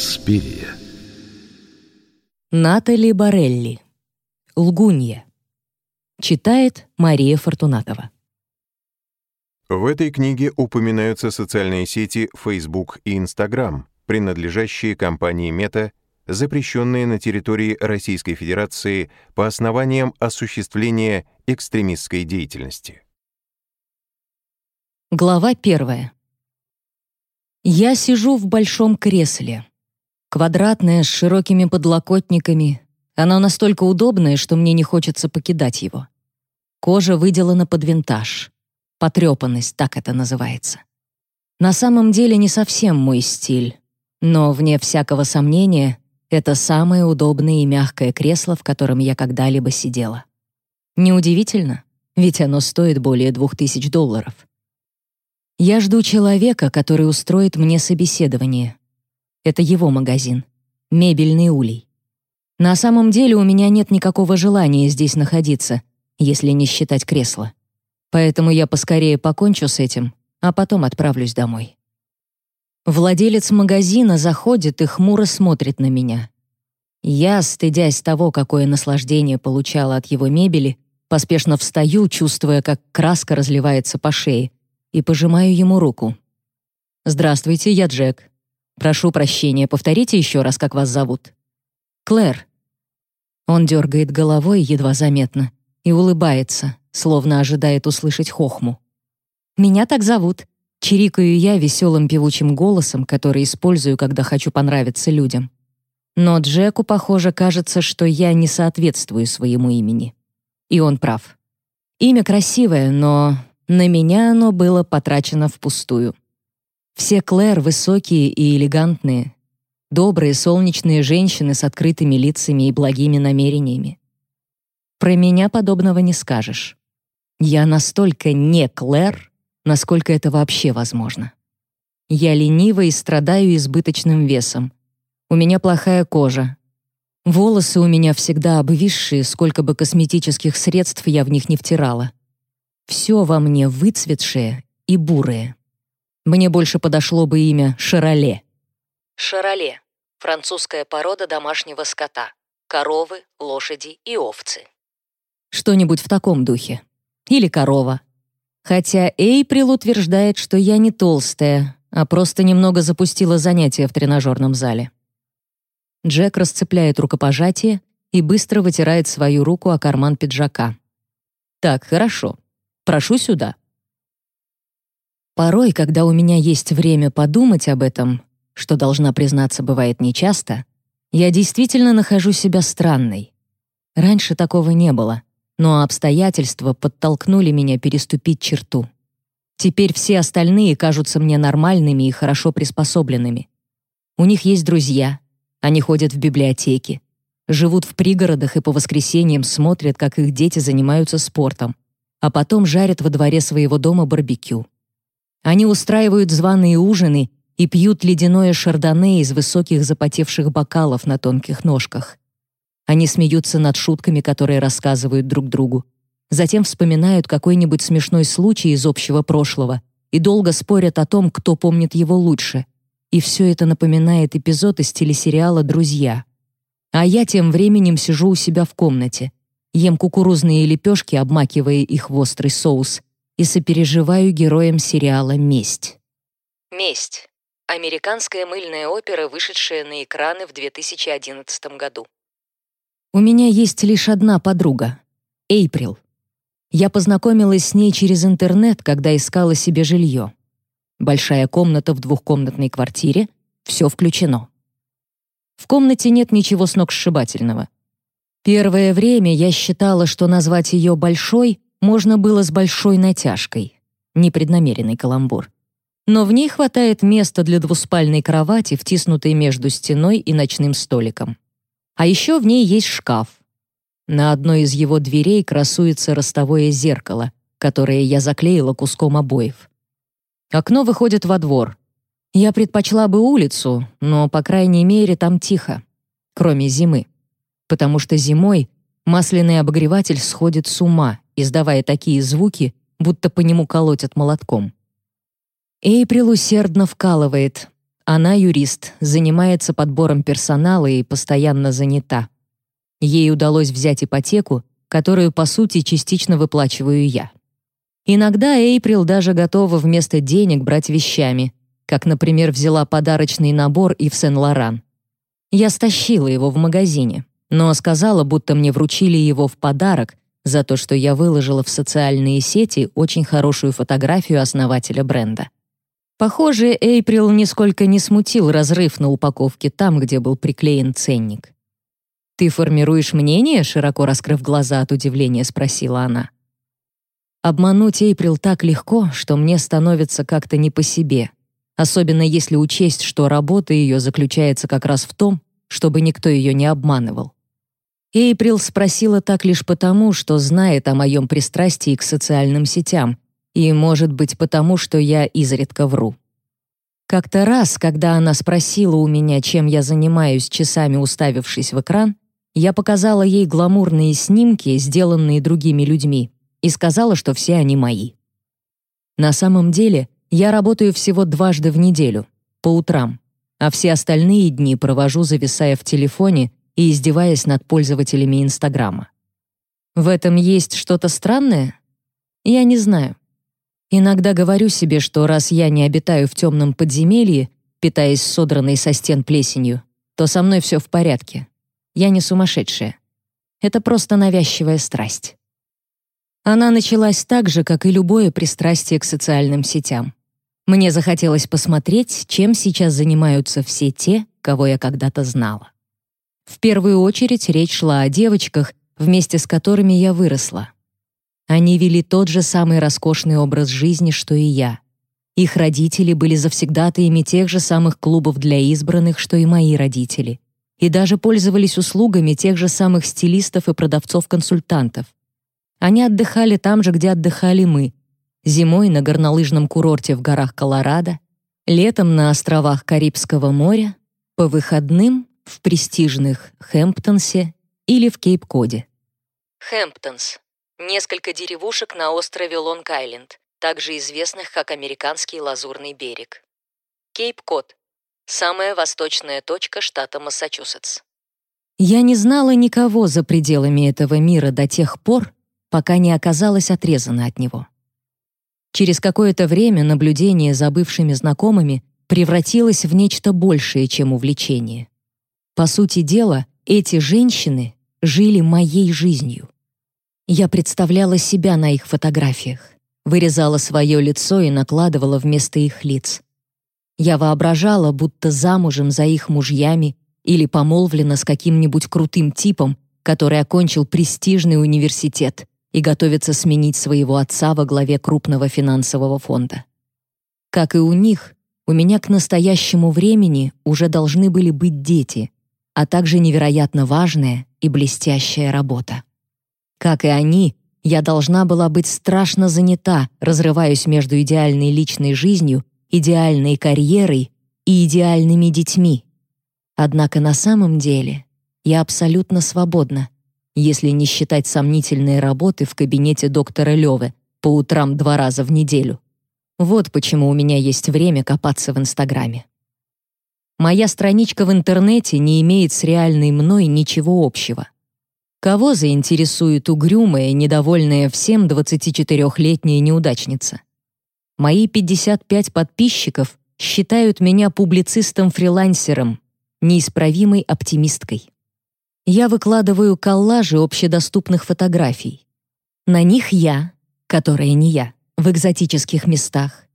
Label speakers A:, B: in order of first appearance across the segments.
A: Инспирия.
B: Натали Барелли. Лгунья. Читает Мария Фортунатова.
C: В этой книге упоминаются социальные сети Facebook и Instagram, принадлежащие компании Meta, запрещенные на территории Российской Федерации по основаниям осуществления экстремистской деятельности.
B: Глава первая. Я сижу в большом кресле. Квадратное, с широкими подлокотниками. Оно настолько удобное, что мне не хочется покидать его. Кожа выделана под винтаж. Потрепанность, так это называется. На самом деле не совсем мой стиль. Но, вне всякого сомнения, это самое удобное и мягкое кресло, в котором я когда-либо сидела. Неудивительно, ведь оно стоит более двух тысяч долларов. Я жду человека, который устроит мне собеседование. Это его магазин. Мебельный улей. На самом деле у меня нет никакого желания здесь находиться, если не считать кресла. Поэтому я поскорее покончу с этим, а потом отправлюсь домой. Владелец магазина заходит и хмуро смотрит на меня. Я, стыдясь того, какое наслаждение получала от его мебели, поспешно встаю, чувствуя, как краска разливается по шее, и пожимаю ему руку. «Здравствуйте, я Джек. Прошу прощения, повторите еще раз, как вас зовут». «Клэр». Он дергает головой едва заметно и улыбается, словно ожидает услышать хохму. «Меня так зовут», — чирикаю я веселым певучим голосом, который использую, когда хочу понравиться людям. Но Джеку, похоже, кажется, что я не соответствую своему имени. И он прав. Имя красивое, но на меня оно было потрачено впустую. Все Клэр высокие и элегантные, добрые, солнечные женщины с открытыми лицами и благими намерениями. Про меня подобного не скажешь. Я настолько не Клэр, насколько это вообще возможно. Я ленива и страдаю избыточным весом. У меня плохая кожа. Волосы у меня всегда обвисшие, сколько бы косметических средств я в них не втирала. Все во мне выцветшее и бурое. Мне больше подошло бы имя Шароле. Шароле — французская порода домашнего скота. Коровы, лошади и овцы. Что-нибудь в таком духе. Или корова. Хотя Эйприл утверждает, что я не толстая, а просто немного запустила занятия в тренажерном зале. Джек расцепляет рукопожатие и быстро вытирает свою руку о карман пиджака. «Так, хорошо. Прошу сюда». Порой, когда у меня есть время подумать об этом, что, должна признаться, бывает нечасто, я действительно нахожу себя странной. Раньше такого не было, но обстоятельства подтолкнули меня переступить черту. Теперь все остальные кажутся мне нормальными и хорошо приспособленными. У них есть друзья, они ходят в библиотеки, живут в пригородах и по воскресеньям смотрят, как их дети занимаются спортом, а потом жарят во дворе своего дома барбекю. Они устраивают званые ужины и пьют ледяное шардоне из высоких запотевших бокалов на тонких ножках. Они смеются над шутками, которые рассказывают друг другу. Затем вспоминают какой-нибудь смешной случай из общего прошлого и долго спорят о том, кто помнит его лучше. И все это напоминает эпизод из телесериала «Друзья». А я тем временем сижу у себя в комнате, ем кукурузные лепешки, обмакивая их в острый соус, и сопереживаю героям сериала «Месть». «Месть» — американская мыльная опера, вышедшая на экраны в 2011 году. У меня есть лишь одна подруга — Эйприл. Я познакомилась с ней через интернет, когда искала себе жилье. Большая комната в двухкомнатной квартире, все включено. В комнате нет ничего сногсшибательного — Первое время я считала, что назвать ее «большой» можно было с большой натяжкой. Непреднамеренный каламбур. Но в ней хватает места для двуспальной кровати, втиснутой между стеной и ночным столиком. А еще в ней есть шкаф. На одной из его дверей красуется ростовое зеркало, которое я заклеила куском обоев. Окно выходит во двор. Я предпочла бы улицу, но, по крайней мере, там тихо. Кроме зимы потому что зимой масляный обогреватель сходит с ума, издавая такие звуки, будто по нему колотят молотком. Эйприл усердно вкалывает, Она юрист, занимается подбором персонала и постоянно занята. Ей удалось взять ипотеку, которую, по сути, частично выплачиваю я. Иногда Эйприл даже готова вместо денег брать вещами, как, например, взяла подарочный набор и в Сен-Лоран. Я стащила его в магазине, но сказала, будто мне вручили его в подарок за то, что я выложила в социальные сети очень хорошую фотографию основателя бренда. Похоже, Эйприл нисколько не смутил разрыв на упаковке там, где был приклеен ценник. «Ты формируешь мнение?» — широко раскрыв глаза от удивления, спросила она. Обмануть Эйприл так легко, что мне становится как-то не по себе, особенно если учесть, что работа ее заключается как раз в том, чтобы никто ее не обманывал. Эйприл спросила так лишь потому, что знает о моем пристрастии к социальным сетям и, может быть, потому, что я изредка вру. Как-то раз, когда она спросила у меня, чем я занимаюсь, часами уставившись в экран, я показала ей гламурные снимки, сделанные другими людьми, и сказала, что все они мои. На самом деле, я работаю всего дважды в неделю, по утрам, а все остальные дни провожу, зависая в телефоне и издеваясь над пользователями Инстаграма. В этом есть что-то странное? Я не знаю. Иногда говорю себе, что раз я не обитаю в темном подземелье, питаясь содранной со стен плесенью, то со мной все в порядке. Я не сумасшедшая. Это просто навязчивая страсть. Она началась так же, как и любое пристрастие к социальным сетям. Мне захотелось посмотреть, чем сейчас занимаются все те, кого я когда-то знала. В первую очередь речь шла о девочках, вместе с которыми я выросла. Они вели тот же самый роскошный образ жизни, что и я. Их родители были завсегдатаями тех же самых клубов для избранных, что и мои родители, и даже пользовались услугами тех же самых стилистов и продавцов-консультантов. Они отдыхали там же, где отдыхали мы, зимой на горнолыжном курорте в горах Колорадо, летом на островах Карибского моря, по выходным в престижных Хэмптонсе или в Кейп-Коде. Хэмптонс Несколько деревушек на острове Лонг-Айленд, также известных как Американский Лазурный берег. Кейп-Кот – самая восточная точка штата Массачусетс. Я не знала никого за пределами этого мира до тех пор, пока не оказалась отрезана от него. Через какое-то время наблюдение за бывшими знакомыми превратилось в нечто большее, чем увлечение. По сути дела, эти женщины жили моей жизнью. Я представляла себя на их фотографиях, вырезала свое лицо и накладывала вместо их лиц. Я воображала, будто замужем за их мужьями или помолвлена с каким-нибудь крутым типом, который окончил престижный университет и готовится сменить своего отца во главе крупного финансового фонда. Как и у них, у меня к настоящему времени уже должны были быть дети, а также невероятно важная и блестящая работа. Как и они, я должна была быть страшно занята, разрываясь между идеальной личной жизнью, идеальной карьерой и идеальными детьми. Однако на самом деле я абсолютно свободна, если не считать сомнительные работы в кабинете доктора Лёвы по утрам два раза в неделю. Вот почему у меня есть время копаться в Инстаграме. Моя страничка в интернете не имеет с реальной мной ничего общего. Кого заинтересует угрюмая, недовольная всем 24-летняя неудачница? Мои 55 подписчиков считают меня публицистом-фрилансером, неисправимой оптимисткой. Я выкладываю коллажи общедоступных фотографий. На них я, которая не я, в экзотических местах.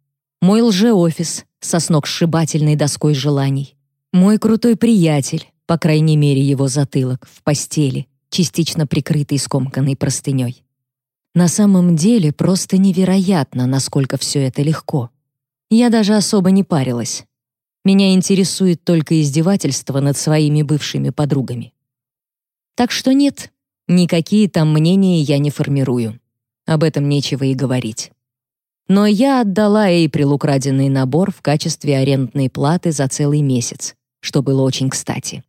B: Мой лжеофис со сногсшибательной доской желаний. Мой крутой приятель, по крайней мере его затылок, в постели частично прикрытый скомканной простыней. На самом деле просто невероятно, насколько все это легко. Я даже особо не парилась. Меня интересует только издевательство над своими бывшими подругами. Так что нет, никакие там мнения я не формирую. Об этом нечего и говорить. Но я отдала Эйприл украденный набор в качестве арендной платы за целый месяц, что было очень кстати.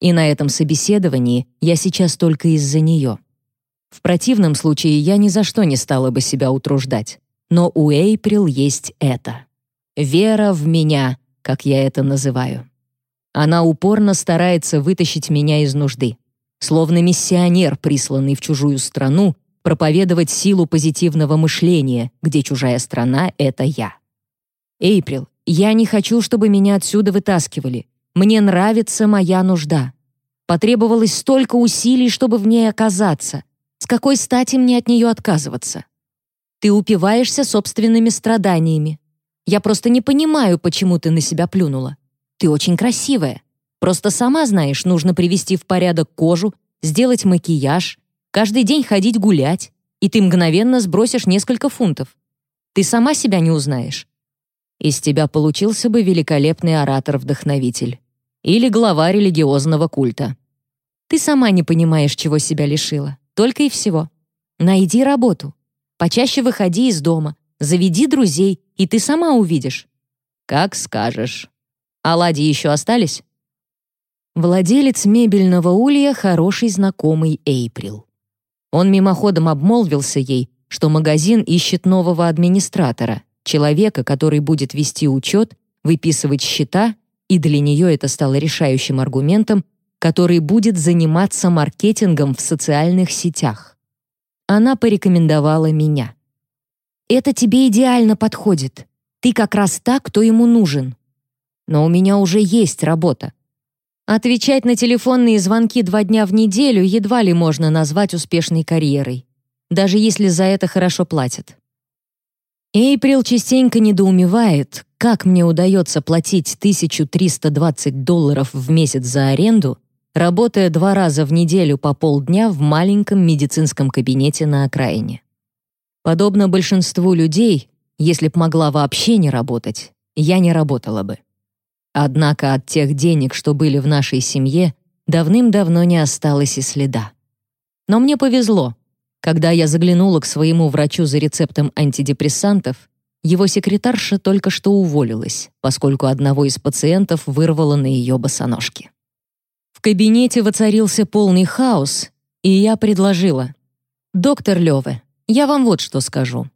B: И на этом собеседовании я сейчас только из-за нее. В противном случае я ни за что не стала бы себя утруждать. Но у Эйприл есть это. Вера в меня, как я это называю. Она упорно старается вытащить меня из нужды, словно миссионер, присланный в чужую страну, проповедовать силу позитивного мышления, где чужая страна — это я. Эйприл, я не хочу, чтобы меня отсюда вытаскивали. Мне нравится моя нужда. Потребовалось столько усилий, чтобы в ней оказаться. С какой стати мне от нее отказываться? Ты упиваешься собственными страданиями. Я просто не понимаю, почему ты на себя плюнула. Ты очень красивая. Просто сама знаешь, нужно привести в порядок кожу, сделать макияж, каждый день ходить гулять, и ты мгновенно сбросишь несколько фунтов. Ты сама себя не узнаешь. Из тебя получился бы великолепный оратор-вдохновитель или глава религиозного культа. Ты сама не понимаешь, чего себя лишила. Только и всего. Найди работу. Почаще выходи из дома, заведи друзей, и ты сама увидишь. Как скажешь. Оладьи еще остались? Владелец мебельного улья — хороший знакомый Эйприл. Он мимоходом обмолвился ей, что магазин ищет нового администратора, человека, который будет вести учет, выписывать счета, и для нее это стало решающим аргументом, который будет заниматься маркетингом в социальных сетях. Она порекомендовала меня. «Это тебе идеально подходит. Ты как раз та, кто ему нужен. Но у меня уже есть работа. Отвечать на телефонные звонки два дня в неделю едва ли можно назвать успешной карьерой, даже если за это хорошо платят. Эйприл частенько недоумевает, как мне удается платить 1320 долларов в месяц за аренду, работая два раза в неделю по полдня в маленьком медицинском кабинете на окраине. Подобно большинству людей, если б могла вообще не работать, я не работала бы. Однако от тех денег, что были в нашей семье, давным-давно не осталось и следа. Но мне повезло. Когда я заглянула к своему врачу за рецептом антидепрессантов, его секретарша только что уволилась, поскольку одного из пациентов вырвало на ее босоножки. В кабинете воцарился полный хаос, и я предложила. «Доктор Лёве, я вам вот что скажу.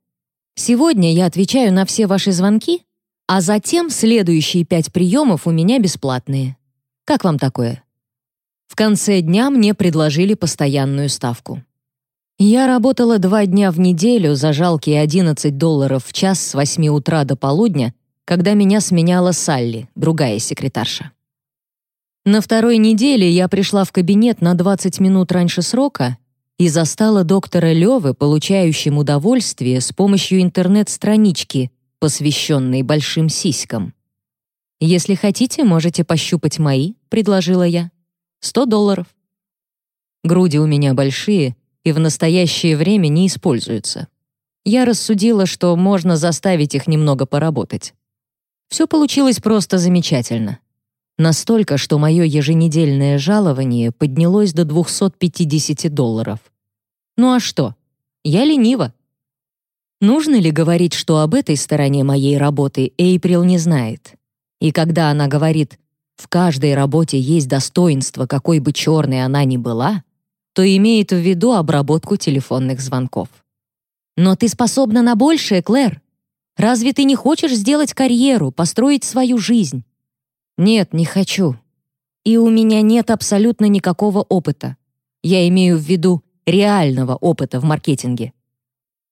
B: Сегодня я отвечаю на все ваши звонки, а затем следующие пять приемов у меня бесплатные. Как вам такое?» В конце дня мне предложили постоянную ставку. Я работала два дня в неделю за жалкие 11 долларов в час с 8 утра до полудня, когда меня сменяла Салли, другая секретарша. На второй неделе я пришла в кабинет на 20 минут раньше срока и застала доктора Лёвы, получающим удовольствие с помощью интернет-странички, посвященной большим сиськам. «Если хотите, можете пощупать мои», — предложила я. «Сто долларов». Груди у меня большие, и в настоящее время не используются. Я рассудила, что можно заставить их немного поработать. Все получилось просто замечательно. Настолько, что мое еженедельное жалование поднялось до 250 долларов. Ну а что? Я ленива. Нужно ли говорить, что об этой стороне моей работы Эйприл не знает? И когда она говорит «в каждой работе есть достоинство, какой бы черной она ни была», то имеет в виду обработку телефонных звонков. Но ты способна на большее, Клэр. Разве ты не хочешь сделать карьеру, построить свою жизнь? Нет, не хочу. И у меня нет абсолютно никакого опыта. Я имею в виду реального опыта в маркетинге.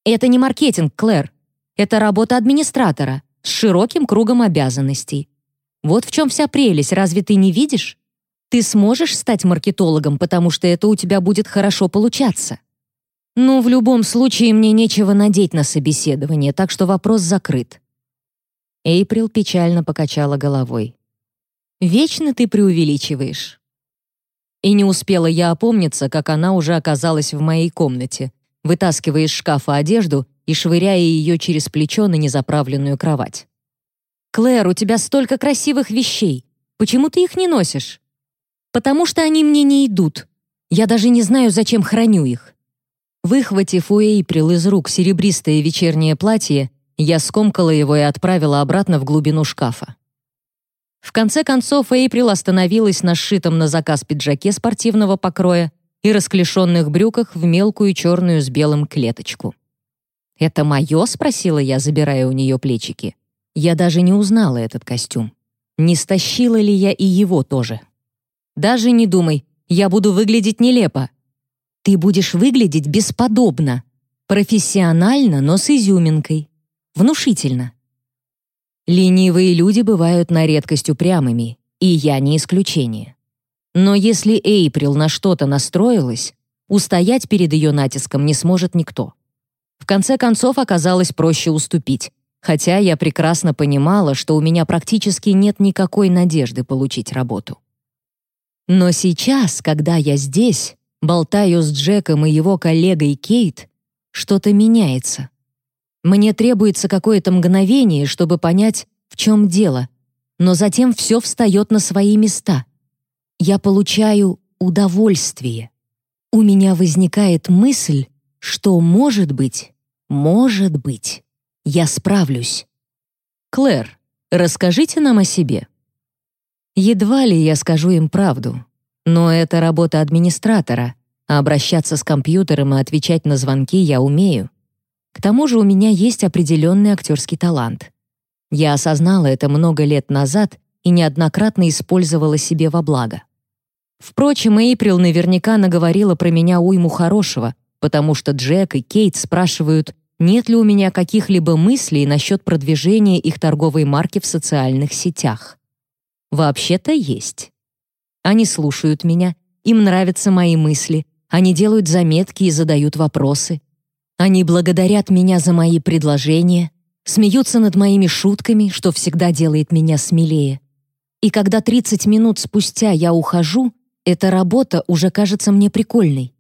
B: Это не маркетинг, Клэр. Это работа администратора с широким кругом обязанностей. Вот в чем вся прелесть, разве ты не видишь? Ты сможешь стать маркетологом, потому что это у тебя будет хорошо получаться. Ну, в любом случае, мне нечего надеть на собеседование, так что вопрос закрыт. Эйприл печально покачала головой. «Вечно ты преувеличиваешь». И не успела я опомниться, как она уже оказалась в моей комнате, вытаскивая из шкафа одежду и швыряя ее через плечо на незаправленную кровать. «Клэр, у тебя столько красивых вещей. Почему ты их не носишь?» Потому что они мне не идут. Я даже не знаю, зачем храню их. Выхватив у Эйприл из рук серебристое вечернее платье, я скомкала его и отправила обратно в глубину шкафа. В конце концов, Эйприл остановилась на сшитом на заказ пиджаке спортивного покроя и расклешенных брюках в мелкую черную с белым клеточку. «Это мое?» — спросила я, забирая у нее плечики. Я даже не узнала этот костюм. не стащила ли я и его тоже. Даже не думай, я буду выглядеть нелепо. Ты будешь выглядеть бесподобно, профессионально, но с изюминкой, внушительно. Ленивые люди бывают на редкость упрямыми, и я не исключение. Но если Эйприл на что-то настроилась, устоять перед ее натиском не сможет никто. В конце концов оказалось проще уступить, хотя я прекрасно понимала, что у меня практически нет никакой надежды получить работу. Но сейчас, когда я здесь, болтаю с Джеком и его коллегой Кейт, что-то меняется. Мне требуется какое-то мгновение, чтобы понять, в чем дело, но затем все встает на свои места. Я получаю удовольствие. У меня возникает мысль, что, может быть, может быть, я справлюсь. Клэр, расскажите нам о себе. Едва ли я скажу им правду, но это работа администратора, а обращаться с компьютером и отвечать на звонки я умею. К тому же у меня есть определенный актерский талант. Я осознала это много лет назад и неоднократно использовала себе во благо. Впрочем, Эйприл наверняка наговорила про меня уйму хорошего, потому что Джек и Кейт спрашивают, нет ли у меня каких-либо мыслей насчет продвижения их торговой марки в социальных сетях. Вообще-то есть. Они слушают меня, им нравятся мои мысли, они делают заметки и задают вопросы. Они благодарят меня за мои предложения, смеются над моими шутками, что всегда делает меня смелее. И когда 30 минут спустя я ухожу, эта работа уже кажется мне прикольной.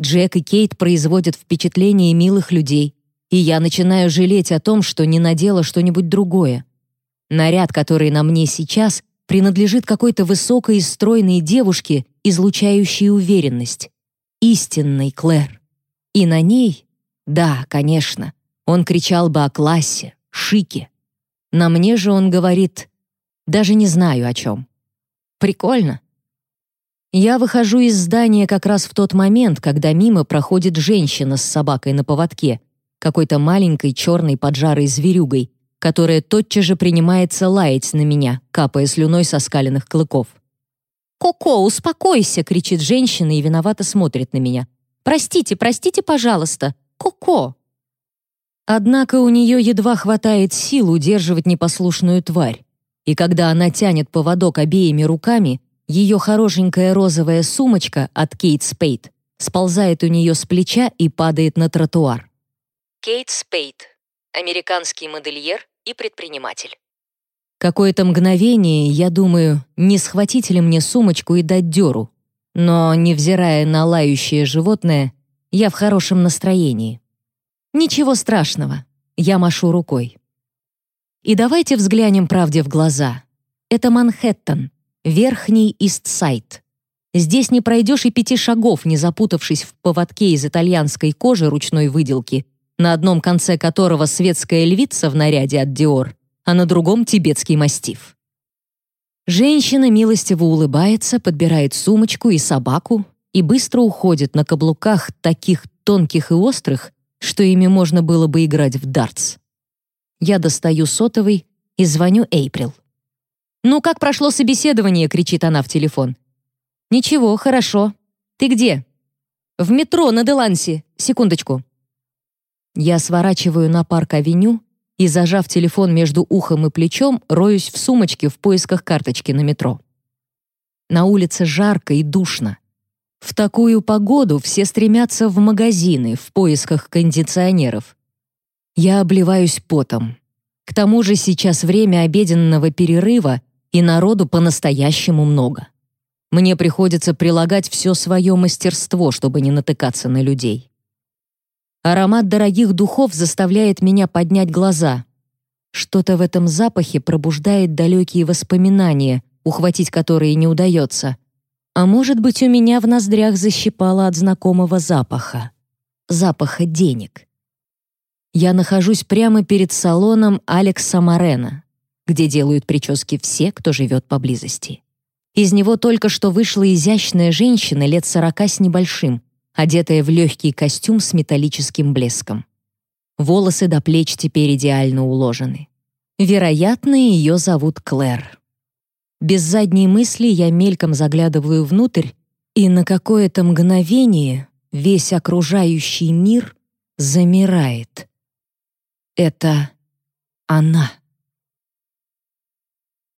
B: Джек и Кейт производят впечатление милых людей, и я начинаю жалеть о том, что не надела что-нибудь другое. Наряд, который на мне сейчас, принадлежит какой-то высокой и стройной девушке, излучающей уверенность. Истинной Клэр. И на ней, да, конечно, он кричал бы о классе, шике. На мне же он говорит, даже не знаю о чем. Прикольно. Я выхожу из здания как раз в тот момент, когда мимо проходит женщина с собакой на поводке, какой-то маленькой черной поджарой зверюгой, которая тотчас же принимается лаять на меня, капая слюной со скаленных клыков. «Коко, успокойся!» — кричит женщина и виновато смотрит на меня. «Простите, простите, пожалуйста! Коко!» Однако у нее едва хватает сил удерживать непослушную тварь, и когда она тянет поводок обеими руками, ее хорошенькая розовая сумочка от Кейт Спейд сползает у нее с плеча и падает на тротуар. Кейт Спейд, американский модельер и предприниматель. Какое-то мгновение я думаю, не схватить ли мне сумочку и дать дёру, но, невзирая на лающее животное, я в хорошем настроении. Ничего страшного, я машу рукой. И давайте взглянем правде в глаза. Это Манхэттен, верхний Истсайд. Здесь не пройдешь и пяти шагов, не запутавшись в поводке из итальянской кожи ручной выделки на одном конце которого светская львица в наряде от Диор, а на другом тибетский мастиф. Женщина милостиво улыбается, подбирает сумочку и собаку и быстро уходит на каблуках таких тонких и острых, что ими можно было бы играть в дартс. Я достаю сотовый и звоню Эйприл. «Ну, как прошло собеседование?» — кричит она в телефон. «Ничего, хорошо. Ты где?» «В метро на Делансе. Секундочку». Я сворачиваю на парк-авеню и, зажав телефон между ухом и плечом, роюсь в сумочке в поисках карточки на метро. На улице жарко и душно. В такую погоду все стремятся в магазины в поисках кондиционеров. Я обливаюсь потом. К тому же сейчас время обеденного перерыва, и народу по-настоящему много. Мне приходится прилагать все свое мастерство, чтобы не натыкаться на людей. Аромат дорогих духов заставляет меня поднять глаза. Что-то в этом запахе пробуждает далекие воспоминания, ухватить которые не удается. А может быть, у меня в ноздрях защипало от знакомого запаха. Запаха денег. Я нахожусь прямо перед салоном Алекса Морена, где делают прически все, кто живет поблизости. Из него только что вышла изящная женщина лет сорока с небольшим, одетая в легкий костюм с металлическим блеском. Волосы до плеч теперь идеально уложены. Вероятно, ее зовут Клэр. Без задней мысли я мельком заглядываю внутрь, и на какое-то мгновение весь окружающий мир замирает. Это она.